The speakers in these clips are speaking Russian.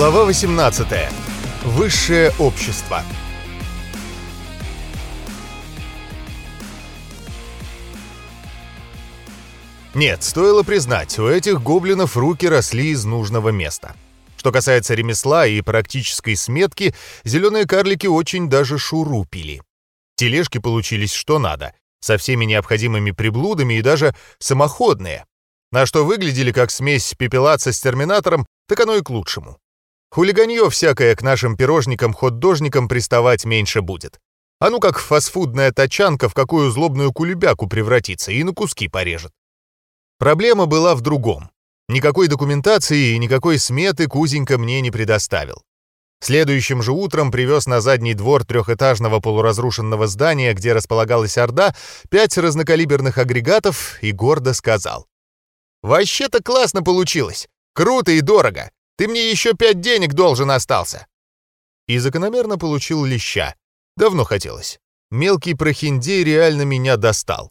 Глава 18. Высшее общество. Нет, стоило признать, у этих гоблинов руки росли из нужного места. Что касается ремесла и практической сметки, зеленые карлики очень даже шурупили. Тележки получились что надо, со всеми необходимыми приблудами и даже самоходные. На что выглядели как смесь пепелаца с терминатором, так оно и к лучшему. Хулиганье всякое к нашим пирожникам-хот-дожникам приставать меньше будет. А ну как фастфудная тачанка в какую злобную кулебяку превратится и на куски порежет. Проблема была в другом. Никакой документации и никакой сметы Кузенька мне не предоставил. Следующим же утром привез на задний двор трехэтажного полуразрушенного здания, где располагалась Орда, пять разнокалиберных агрегатов и гордо сказал. «Вообще-то классно получилось. Круто и дорого. Ты мне еще пять денег должен остался!» И закономерно получил леща. Давно хотелось. Мелкий прохиндей реально меня достал.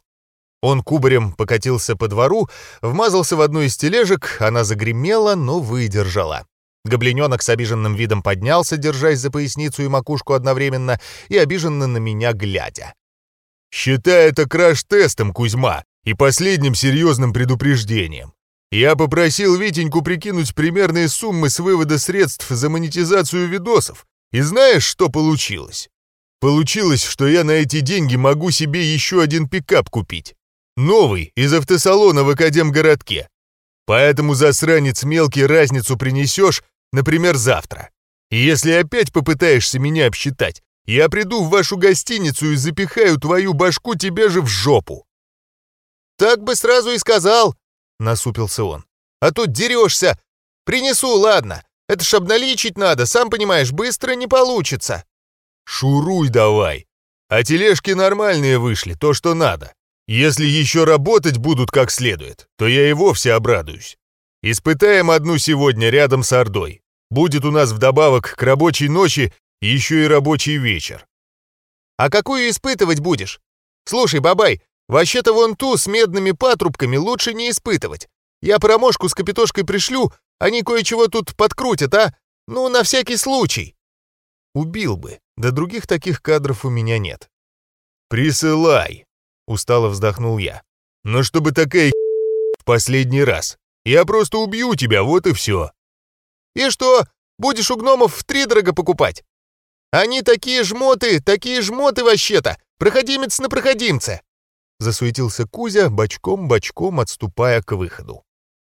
Он кубарем покатился по двору, вмазался в одну из тележек, она загремела, но выдержала. Гоблиненок с обиженным видом поднялся, держась за поясницу и макушку одновременно, и обиженно на меня глядя. «Считай это краш-тестом, Кузьма, и последним серьезным предупреждением. Я попросил Витеньку прикинуть примерные суммы с вывода средств за монетизацию видосов. И знаешь, что получилось? Получилось, что я на эти деньги могу себе еще один пикап купить. Новый, из автосалона в Академгородке. Поэтому, засранец мелкий, разницу принесешь, например, завтра. И если опять попытаешься меня обсчитать, я приду в вашу гостиницу и запихаю твою башку тебе же в жопу. Так бы сразу и сказал, — насупился он. «А тут дерешься! Принесу, ладно! Это ж обналичить надо, сам понимаешь, быстро не получится!» «Шуруй давай! А тележки нормальные вышли, то, что надо. Если еще работать будут как следует, то я и вовсе обрадуюсь. Испытаем одну сегодня рядом с Ордой. Будет у нас вдобавок к рабочей ночи еще и рабочий вечер». «А какую испытывать будешь? Слушай, бабай, Вообще-то вон ту с медными патрубками лучше не испытывать. Я промошку с капитошкой пришлю, они кое-чего тут подкрутят, а? Ну, на всякий случай. Убил бы, да других таких кадров у меня нет. Присылай, устало вздохнул я. Но чтобы такая в последний раз. Я просто убью тебя, вот и все. И что, будешь у гномов в три дорого покупать? Они такие жмоты, такие жмоты вообще-то, проходимец на проходимце. Засуетился Кузя, бочком-бочком отступая к выходу.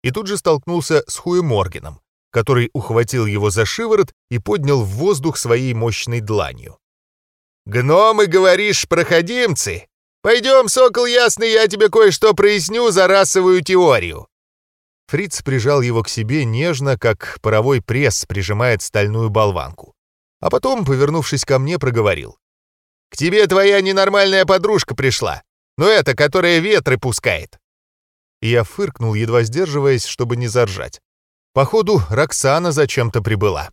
И тут же столкнулся с Хуеморгеном, который ухватил его за шиворот и поднял в воздух своей мощной дланью. «Гномы, говоришь, проходимцы? Пойдем, сокол ясный, я тебе кое-что проясню за расовую теорию». Фриц прижал его к себе нежно, как паровой пресс прижимает стальную болванку. А потом, повернувшись ко мне, проговорил. «К тебе твоя ненормальная подружка пришла. Ну это, которая ветры пускает!» Я фыркнул, едва сдерживаясь, чтобы не заржать. Походу, Роксана зачем-то прибыла.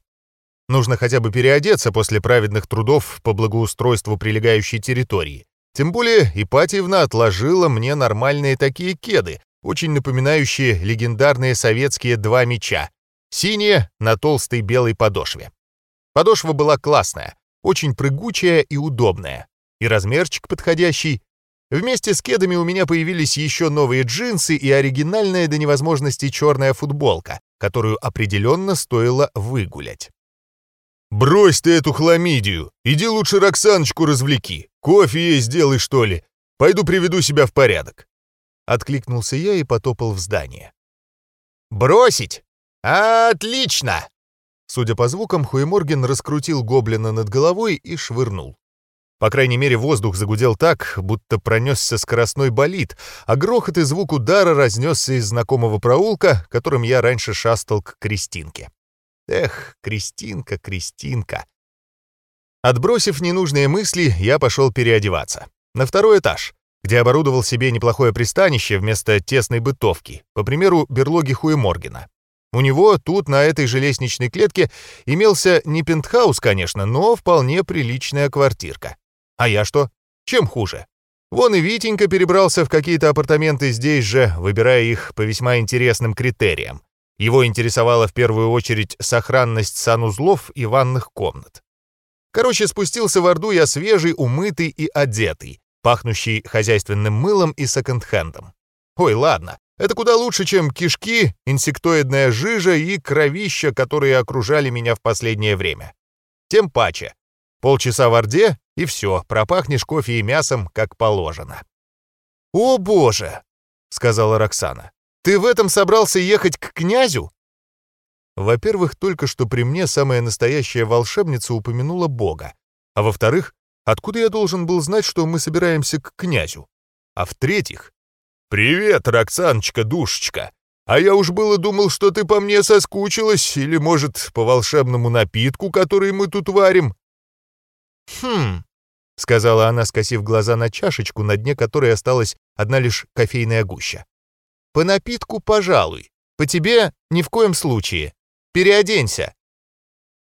Нужно хотя бы переодеться после праведных трудов по благоустройству прилегающей территории. Тем более Ипатьевна отложила мне нормальные такие кеды, очень напоминающие легендарные советские два меча. Синие на толстой белой подошве. Подошва была классная, очень прыгучая и удобная. И размерчик подходящий, Вместе с кедами у меня появились еще новые джинсы и оригинальная до невозможности черная футболка, которую определенно стоило выгулять. «Брось ты эту хламидию! Иди лучше Роксаночку развлеки! Кофе ей сделай, что ли! Пойду приведу себя в порядок!» Откликнулся я и потопал в здание. «Бросить? Отлично!» Судя по звукам, Хуеморген раскрутил гоблина над головой и швырнул. По крайней мере, воздух загудел так, будто пронесся скоростной болид, а грохот и звук удара разнесся из знакомого проулка, которым я раньше шастал к Кристинке. Эх, Кристинка, Кристинка. Отбросив ненужные мысли, я пошел переодеваться. На второй этаж, где оборудовал себе неплохое пристанище вместо тесной бытовки, по примеру берлоги Хуеморгена. У него тут, на этой же лестничной клетке, имелся не пентхаус, конечно, но вполне приличная квартирка. А я что? Чем хуже? Вон и Витенька перебрался в какие-то апартаменты здесь же, выбирая их по весьма интересным критериям. Его интересовала в первую очередь сохранность санузлов и ванных комнат. Короче, спустился в Орду я свежий, умытый и одетый, пахнущий хозяйственным мылом и секонд-хендом. Ой, ладно, это куда лучше, чем кишки, инсектоидная жижа и кровища, которые окружали меня в последнее время. Тем паче. Полчаса в Орде, и все, пропахнешь кофе и мясом, как положено. «О, боже!» — сказала Роксана. «Ты в этом собрался ехать к князю?» Во-первых, только что при мне самая настоящая волшебница упомянула Бога. А во-вторых, откуда я должен был знать, что мы собираемся к князю? А в-третьих, «Привет, Роксаночка, душечка! А я уж было думал, что ты по мне соскучилась, или, может, по волшебному напитку, который мы тут варим?» «Хм», — сказала она, скосив глаза на чашечку, на дне которой осталась одна лишь кофейная гуща. «По напитку, пожалуй. По тебе ни в коем случае. Переоденься».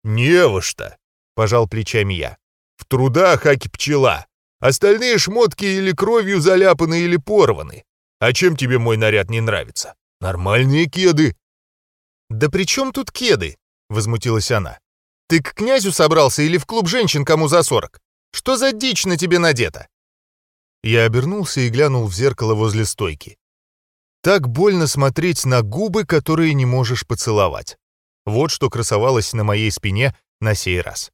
«Не во что», — пожал плечами я. «В трудах, аки пчела. Остальные шмотки или кровью заляпаны, или порваны. А чем тебе мой наряд не нравится? Нормальные кеды». «Да при чем тут кеды?» — возмутилась она. «Ты к князю собрался или в клуб женщин, кому за сорок? Что за дичь на тебе надета?» Я обернулся и глянул в зеркало возле стойки. Так больно смотреть на губы, которые не можешь поцеловать. Вот что красовалось на моей спине на сей раз.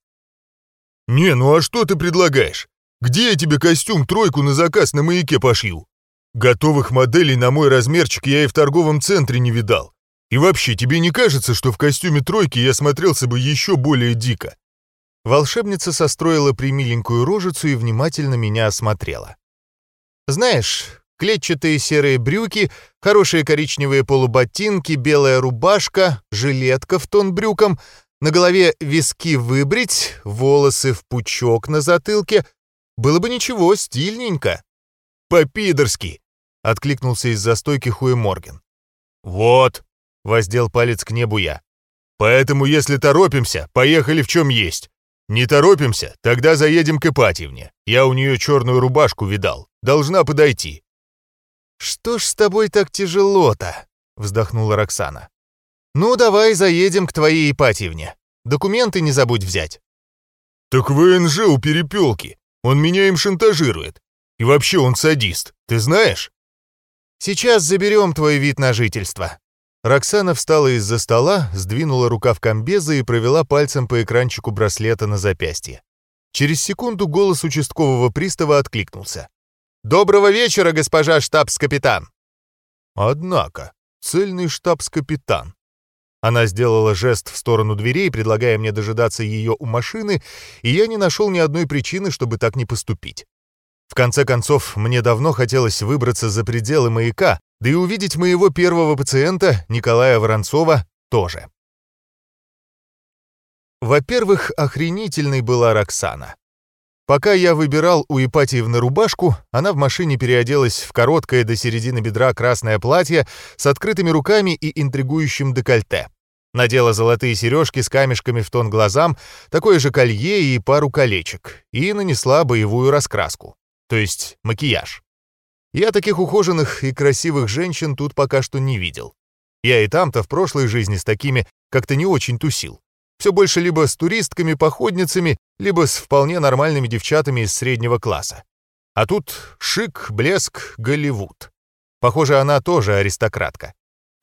«Не, ну а что ты предлагаешь? Где я тебе костюм тройку на заказ на маяке пошью?» Готовых моделей на мой размерчик я и в торговом центре не видал. И вообще, тебе не кажется, что в костюме тройки я смотрелся бы еще более дико?» Волшебница состроила примиленькую рожицу и внимательно меня осмотрела. «Знаешь, клетчатые серые брюки, хорошие коричневые полуботинки, белая рубашка, жилетка в тон брюкам, на голове виски выбрить, волосы в пучок на затылке. Было бы ничего, стильненько». «По-пидорски!» — откликнулся из-за стойки Хуэ Морген. «Вот!» — воздел палец к небу я. «Поэтому, если торопимся, поехали в чем есть. Не торопимся, тогда заедем к Ипатьевне. Я у нее черную рубашку видал. Должна подойти». «Что ж с тобой так тяжело-то?» — вздохнула Роксана. «Ну, давай заедем к твоей Ипатьевне. Документы не забудь взять». «Так ВНЖ у перепелки. Он меня им шантажирует. И вообще он садист, ты знаешь?» Сейчас заберем твой вид на жительство». Роксана встала из-за стола, сдвинула рукав комбеза и провела пальцем по экранчику браслета на запястье. Через секунду голос участкового пристава откликнулся. «Доброго вечера, госпожа штабс-капитан!» Однако, цельный штабс-капитан. Она сделала жест в сторону дверей, предлагая мне дожидаться ее у машины, и я не нашел ни одной причины, чтобы так не поступить. В конце концов, мне давно хотелось выбраться за пределы маяка, да и увидеть моего первого пациента, Николая Воронцова, тоже. Во-первых, охренительной была Роксана. Пока я выбирал у Ипатиевны рубашку, она в машине переоделась в короткое до середины бедра красное платье с открытыми руками и интригующим декольте. Надела золотые сережки с камешками в тон глазам, такое же колье и пару колечек, и нанесла боевую раскраску то есть макияж. Я таких ухоженных и красивых женщин тут пока что не видел. Я и там-то в прошлой жизни с такими как-то не очень тусил. Все больше либо с туристками-походницами, либо с вполне нормальными девчатами из среднего класса. А тут шик, блеск, Голливуд. Похоже, она тоже аристократка.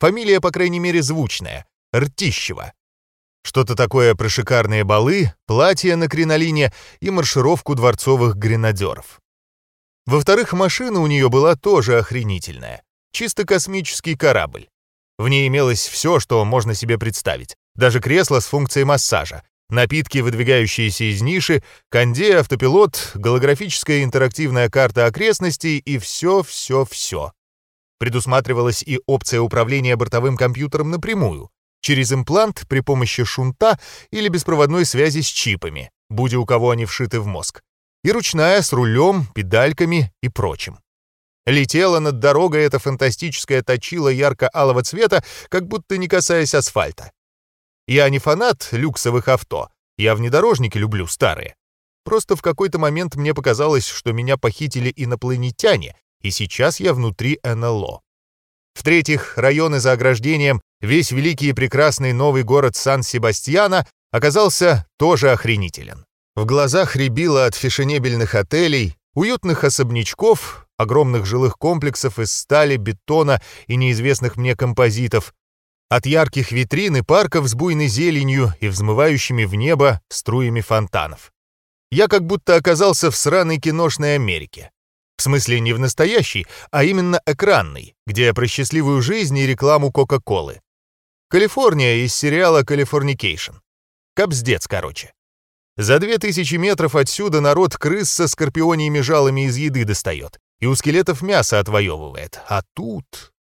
Фамилия, по крайней мере, звучная — Ртищева. Что-то такое про шикарные балы, платья на кринолине и маршировку дворцовых гренадеров. Во-вторых, машина у нее была тоже охренительная. Чисто космический корабль. В ней имелось все, что можно себе представить. Даже кресло с функцией массажа, напитки, выдвигающиеся из ниши, конде, автопилот, голографическая интерактивная карта окрестностей и все-все-все. Предусматривалась и опция управления бортовым компьютером напрямую, через имплант при помощи шунта или беспроводной связи с чипами, будь у кого они вшиты в мозг и ручная с рулем, педальками и прочим. Летела над дорогой эта фантастическая точила ярко-алого цвета, как будто не касаясь асфальта. Я не фанат люксовых авто, я внедорожники люблю старые. Просто в какой-то момент мне показалось, что меня похитили инопланетяне, и сейчас я внутри НЛО. В-третьих, районы за ограждением весь великий и прекрасный новый город Сан-Себастьяна оказался тоже охренителен. В глазах рябило от фешенебельных отелей, уютных особнячков, огромных жилых комплексов из стали, бетона и неизвестных мне композитов, от ярких витрин и парков с буйной зеленью и взмывающими в небо струями фонтанов. Я как будто оказался в сраной киношной Америке. В смысле не в настоящей, а именно экранной, где про счастливую жизнь и рекламу Кока-Колы. Калифорния из сериала «Californication». Капздец, короче. За две тысячи метров отсюда народ крыс со скорпионьими жалами из еды достает и у скелетов мясо отвоевывает. А тут...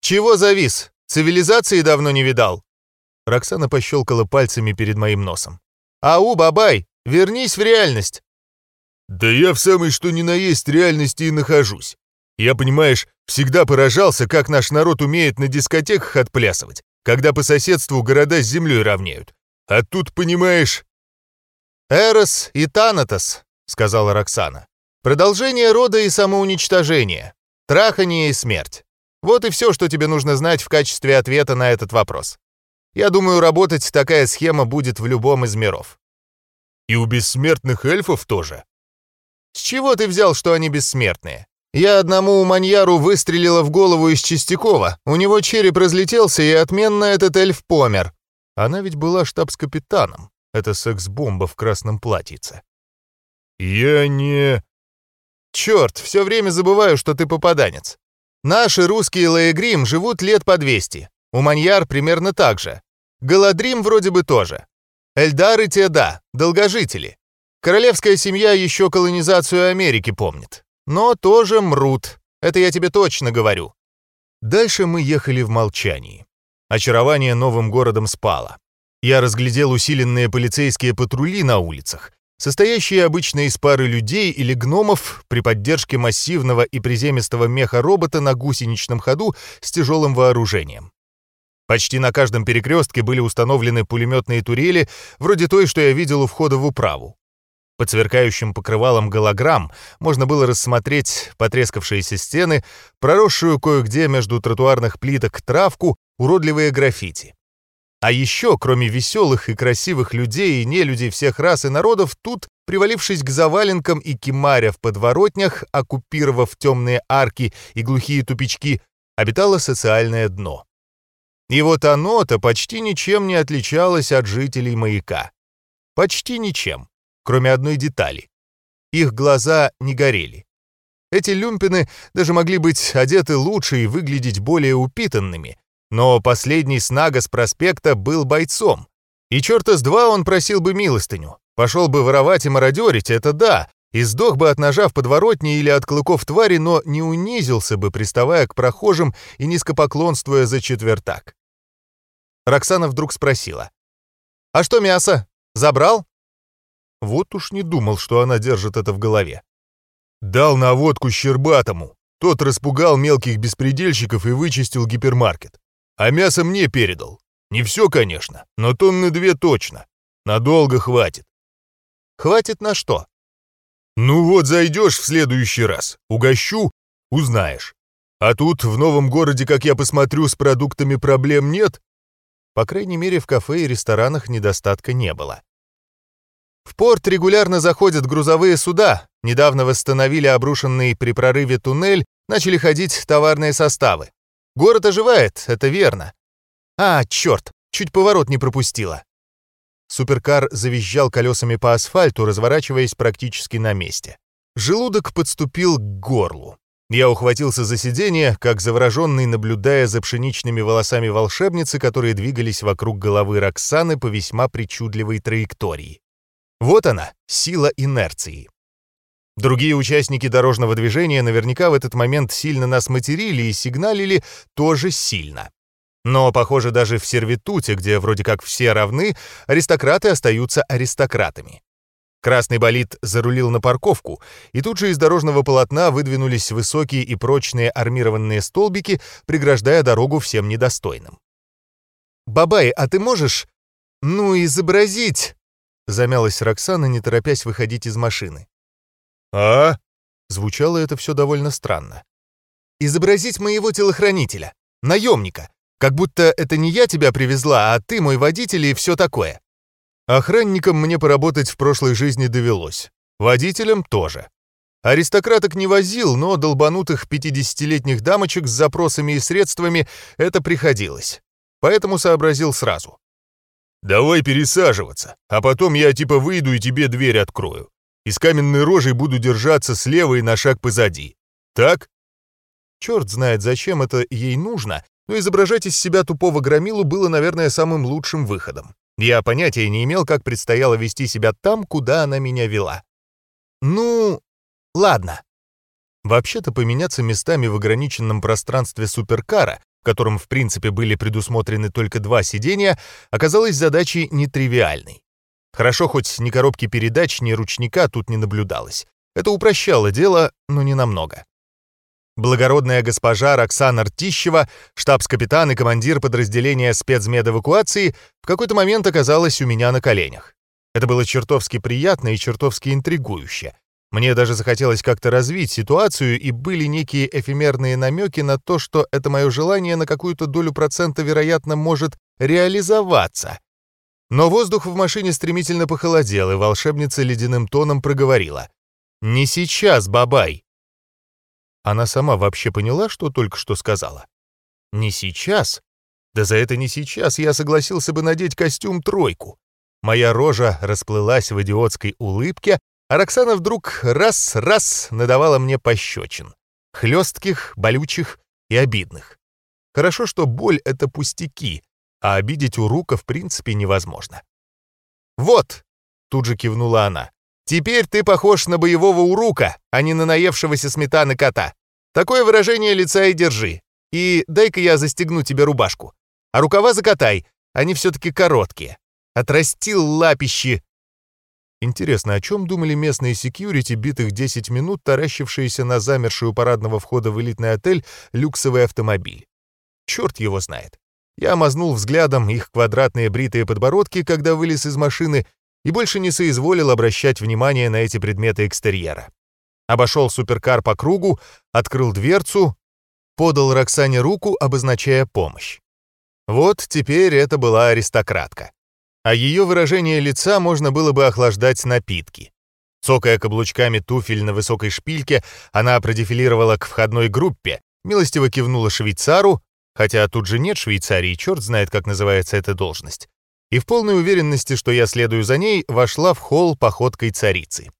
«Чего завис? Цивилизации давно не видал?» Роксана пощелкала пальцами перед моим носом. «Ау, бабай, вернись в реальность!» «Да я в самой что ни на есть реальности и нахожусь. Я, понимаешь, всегда поражался, как наш народ умеет на дискотеках отплясывать, когда по соседству города с землей равняют. А тут, понимаешь...» «Эрос и Танатос», — сказала Роксана. «Продолжение рода и самоуничтожение. Трахание и смерть. Вот и все, что тебе нужно знать в качестве ответа на этот вопрос. Я думаю, работать такая схема будет в любом из миров». «И у бессмертных эльфов тоже?» «С чего ты взял, что они бессмертные? Я одному маньяру выстрелила в голову из Чистякова, у него череп разлетелся, и отменно этот эльф помер. Она ведь была штабс-капитаном. Это секс-бомба в красном платьице. «Я не...» «Черт, все время забываю, что ты попаданец. Наши русские Лаегрим живут лет по 200. У Маньяр примерно так же. Галадрим вроде бы тоже. Эльдары те да, долгожители. Королевская семья еще колонизацию Америки помнит. Но тоже мрут. Это я тебе точно говорю. Дальше мы ехали в молчании. Очарование новым городом спало. Я разглядел усиленные полицейские патрули на улицах, состоящие обычно из пары людей или гномов при поддержке массивного и приземистого меха-робота на гусеничном ходу с тяжелым вооружением. Почти на каждом перекрестке были установлены пулеметные турели, вроде той, что я видел у входа в управу. Под сверкающим покрывалом голограмм можно было рассмотреть потрескавшиеся стены, проросшую кое-где между тротуарных плиток травку, уродливые граффити. А еще, кроме веселых и красивых людей и нелюдей всех рас и народов, тут, привалившись к заваленкам и кемаря в подворотнях, оккупировав темные арки и глухие тупички, обитало социальное дно. И вот оно-то почти ничем не отличалось от жителей маяка. Почти ничем, кроме одной детали. Их глаза не горели. Эти люмпины даже могли быть одеты лучше и выглядеть более упитанными, но последний снага с проспекта был бойцом. И черта с два он просил бы милостыню. Пошел бы воровать и мародерить, это да, и сдох бы от ножа в подворотне или от клыков твари, но не унизился бы, приставая к прохожим и низкопоклонствуя за четвертак. Роксана вдруг спросила. «А что мясо? Забрал?» Вот уж не думал, что она держит это в голове. «Дал наводку Щербатому. Тот распугал мелких беспредельщиков и вычистил гипермаркет. А мясо мне передал. Не все, конечно, но тонны две точно. Надолго хватит. Хватит на что? Ну вот зайдешь в следующий раз, угощу, узнаешь. А тут в новом городе, как я посмотрю, с продуктами проблем нет. По крайней мере, в кафе и ресторанах недостатка не было. В порт регулярно заходят грузовые суда. Недавно восстановили обрушенный при прорыве туннель, начали ходить товарные составы. Город оживает, это верно. А, черт, чуть поворот не пропустила. Суперкар завизжал колесами по асфальту, разворачиваясь практически на месте. Желудок подступил к горлу. Я ухватился за сиденье, как завороженный, наблюдая за пшеничными волосами волшебницы, которые двигались вокруг головы Роксаны по весьма причудливой траектории. Вот она, сила инерции. Другие участники дорожного движения наверняка в этот момент сильно нас материли и сигналили тоже сильно. Но, похоже, даже в сервитуте, где вроде как все равны, аристократы остаются аристократами. Красный болид зарулил на парковку, и тут же из дорожного полотна выдвинулись высокие и прочные армированные столбики, преграждая дорогу всем недостойным. «Бабай, а ты можешь, ну, изобразить?» Замялась Роксана, не торопясь выходить из машины. «А?» Звучало это все довольно странно. «Изобразить моего телохранителя, наемника, Как будто это не я тебя привезла, а ты мой водитель и все такое. Охранником мне поработать в прошлой жизни довелось. Водителем тоже. Аристократок не возил, но долбанутых 50-летних дамочек с запросами и средствами это приходилось. Поэтому сообразил сразу. «Давай пересаживаться, а потом я типа выйду и тебе дверь открою. И с каменной рожей буду держаться слева и на шаг позади. Так?» Черт знает, зачем это ей нужно, но изображать из себя тупого громилу было, наверное, самым лучшим выходом. Я понятия не имел, как предстояло вести себя там, куда она меня вела. Ну, ладно. Вообще-то поменяться местами в ограниченном пространстве суперкара, в котором в принципе были предусмотрены только два сидения, оказалось задачей нетривиальной. Хорошо, хоть ни коробки передач, ни ручника тут не наблюдалось. Это упрощало дело, но не намного. Благородная госпожа Роксана Ртищева, штабс-капитан и командир подразделения спецмедэвакуации, в какой-то момент оказалась у меня на коленях. Это было чертовски приятно и чертовски интригующе. Мне даже захотелось как-то развить ситуацию, и были некие эфемерные намеки на то, что это мое желание на какую-то долю процента, вероятно, может реализоваться. Но воздух в машине стремительно похолодел, и волшебница ледяным тоном проговорила. «Не сейчас, бабай!» Она сама вообще поняла, что только что сказала? Не сейчас? Да за это не сейчас я согласился бы надеть костюм тройку. Моя рожа расплылась в идиотской улыбке, а Роксана вдруг раз-раз надавала мне пощечин. Хлестких, болючих и обидных. Хорошо, что боль — это пустяки, а обидеть урука в принципе невозможно. «Вот!» — тут же кивнула она. Теперь ты похож на боевого урука, а не на наевшегося сметаны кота. Такое выражение лица и держи. И дай-ка я застегну тебе рубашку. А рукава закатай, они все-таки короткие. Отрастил лапищи. Интересно, о чем думали местные секьюрити, битых 10 минут, таращившиеся на замерший у парадного входа в элитный отель люксовый автомобиль? Черт его знает. Я мазнул взглядом их квадратные бритые подбородки, когда вылез из машины, и больше не соизволил обращать внимание на эти предметы экстерьера. Обошел суперкар по кругу, открыл дверцу, подал Роксане руку, обозначая помощь. Вот теперь это была аристократка. А ее выражение лица можно было бы охлаждать напитки. Цокая каблучками туфель на высокой шпильке, она продефилировала к входной группе, милостиво кивнула швейцару, хотя тут же нет Швейцарии, черт знает, как называется эта должность, и в полной уверенности, что я следую за ней, вошла в холл походкой царицы.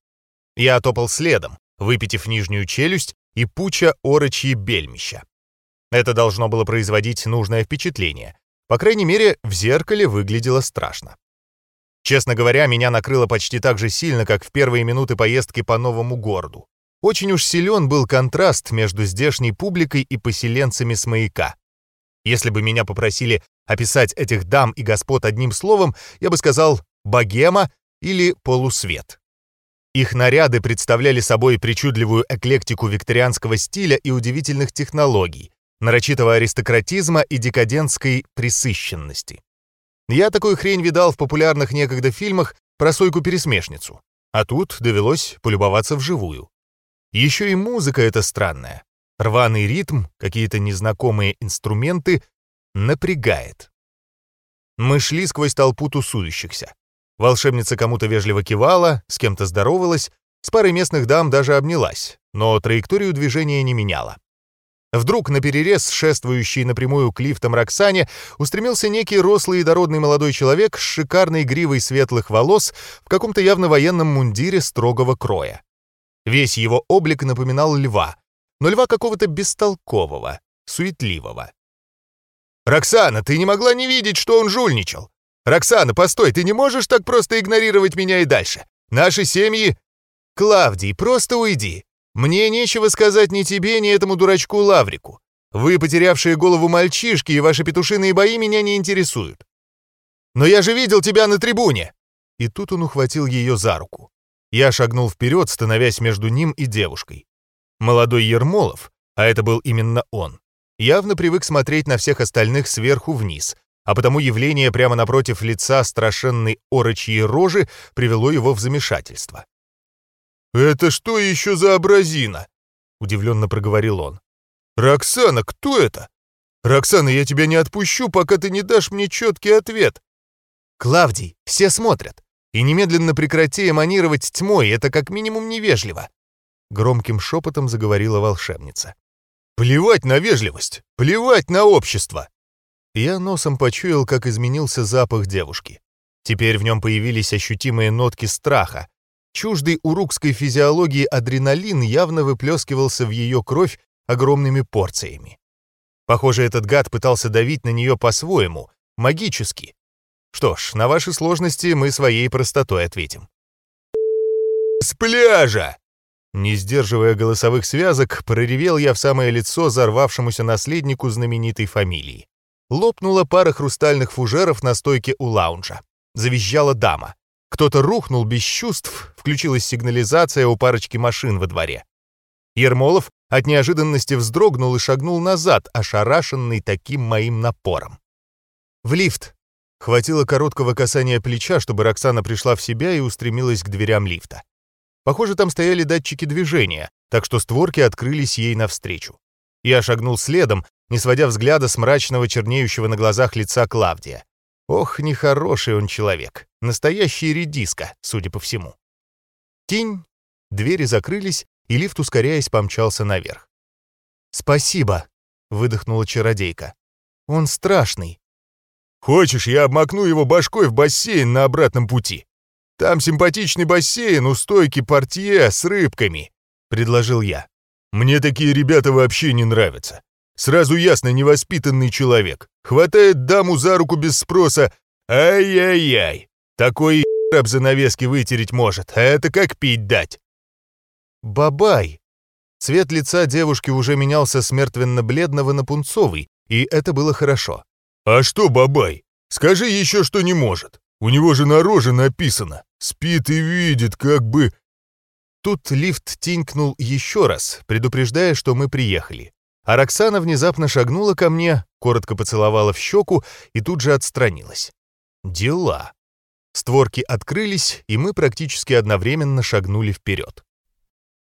Я топал следом, выпитив нижнюю челюсть и пуча орочьи бельмища. Это должно было производить нужное впечатление. По крайней мере, в зеркале выглядело страшно. Честно говоря, меня накрыло почти так же сильно, как в первые минуты поездки по новому городу. Очень уж силен был контраст между здешней публикой и поселенцами с маяка. Если бы меня попросили описать этих дам и господ одним словом, я бы сказал «богема» или «полусвет». Их наряды представляли собой причудливую эклектику викторианского стиля и удивительных технологий, нарочитого аристократизма и декадентской присыщенности. Я такую хрень видал в популярных некогда фильмах про сойку-пересмешницу, а тут довелось полюбоваться вживую. Еще и музыка эта странная. Рваный ритм, какие-то незнакомые инструменты напрягает. Мы шли сквозь толпу тусующихся. Волшебница кому-то вежливо кивала, с кем-то здоровалась, с парой местных дам даже обнялась, но траекторию движения не меняла. Вдруг на перерез, шествующий напрямую к лифтам Роксане, устремился некий рослый и дородный молодой человек с шикарной гривой светлых волос в каком-то явно военном мундире строгого кроя. Весь его облик напоминал льва, но льва какого-то бестолкового, суетливого. «Роксана, ты не могла не видеть, что он жульничал! Роксана, постой, ты не можешь так просто игнорировать меня и дальше! Наши семьи...» «Клавдий, просто уйди! Мне нечего сказать ни тебе, ни этому дурачку Лаврику. Вы, потерявшие голову мальчишки, и ваши петушиные бои меня не интересуют. Но я же видел тебя на трибуне!» И тут он ухватил ее за руку. Я шагнул вперед, становясь между ним и девушкой. Молодой Ермолов, а это был именно он, явно привык смотреть на всех остальных сверху вниз, а потому явление прямо напротив лица страшенной орочьей рожи привело его в замешательство. «Это что еще за образина?» — удивленно проговорил он. «Роксана, кто это? Роксана, я тебя не отпущу, пока ты не дашь мне четкий ответ. Клавдий, все смотрят. И немедленно прекрати эманировать тьмой, это как минимум невежливо. Громким шепотом заговорила волшебница. Плевать на вежливость, плевать на общество. Я носом почуял, как изменился запах девушки. Теперь в нем появились ощутимые нотки страха. Чуждый урукской физиологии адреналин явно выплескивался в ее кровь огромными порциями. Похоже, этот гад пытался давить на нее по-своему, магически. Что ж, на ваши сложности мы своей простотой ответим. «С пляжа!» Не сдерживая голосовых связок, проревел я в самое лицо взорвавшемуся наследнику знаменитой фамилии. Лопнула пара хрустальных фужеров на стойке у лаунжа. Завизжала дама. Кто-то рухнул без чувств, включилась сигнализация у парочки машин во дворе. Ермолов от неожиданности вздрогнул и шагнул назад, ошарашенный таким моим напором. «В лифт!» Хватило короткого касания плеча, чтобы Роксана пришла в себя и устремилась к дверям лифта. Похоже, там стояли датчики движения, так что створки открылись ей навстречу. Я шагнул следом, не сводя взгляда с мрачного чернеющего на глазах лица Клавдия. Ох, нехороший он человек. Настоящий редиска, судя по всему. Тень. Двери закрылись, и лифт, ускоряясь, помчался наверх. «Спасибо», — выдохнула чародейка. «Он страшный». «Хочешь, я обмакну его башкой в бассейн на обратном пути? Там симпатичный бассейн у стойки портье с рыбками», — предложил я. «Мне такие ребята вообще не нравятся. Сразу ясно, невоспитанный человек. Хватает даму за руку без спроса. Ай-яй-яй. Такой об занавески вытереть может, а это как пить дать. Бабай! Цвет лица девушки уже менялся с мертвенно-бледного на пунцовый, и это было хорошо. «А что Бабай? Скажи еще, что не может. У него же на роже написано. Спит и видит, как бы...» Тут лифт тинькнул еще раз, предупреждая, что мы приехали. А Роксана внезапно шагнула ко мне, коротко поцеловала в щеку и тут же отстранилась. Дела. Створки открылись, и мы практически одновременно шагнули вперед.